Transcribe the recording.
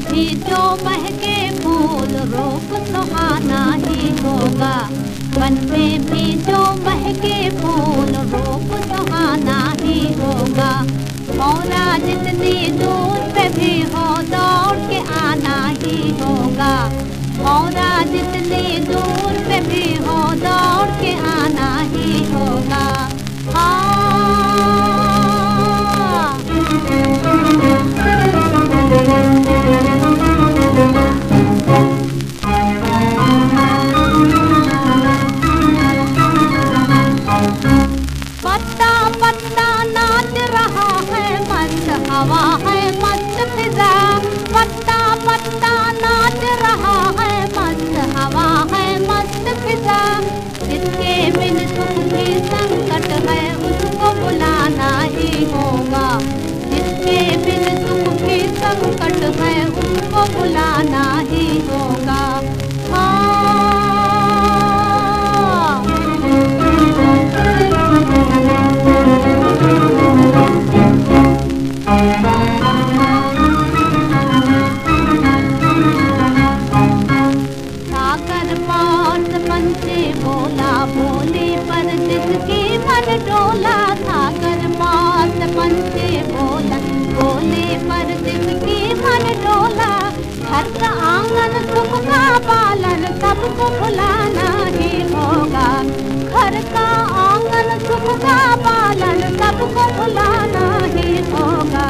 भी जो महके फूल रूप सुहाना ही होगा। मन में भी जो महके फूल रूप सुहाना ही होगा। मौरा जितनी दूर पे भी हो हवा है मस्त फिजा। पत्ता पत्ता नाच रहा है मस्त। हवा है मस्त फिजा। जिसके बिन सुख भी संकट है, उसको बुलाना ही होगा। जिसके बिन सुख भी संकट है, उसको बुलाना बोला पर जिसकी मन डोला, सागर पास पंचे बोला। बोले पर जिसकी मन डोला घर का आँगन सुख का पालन सबको भुलाना ही होगा। घर का आँगन सुख का पालन सबको भुलाना ही होगा।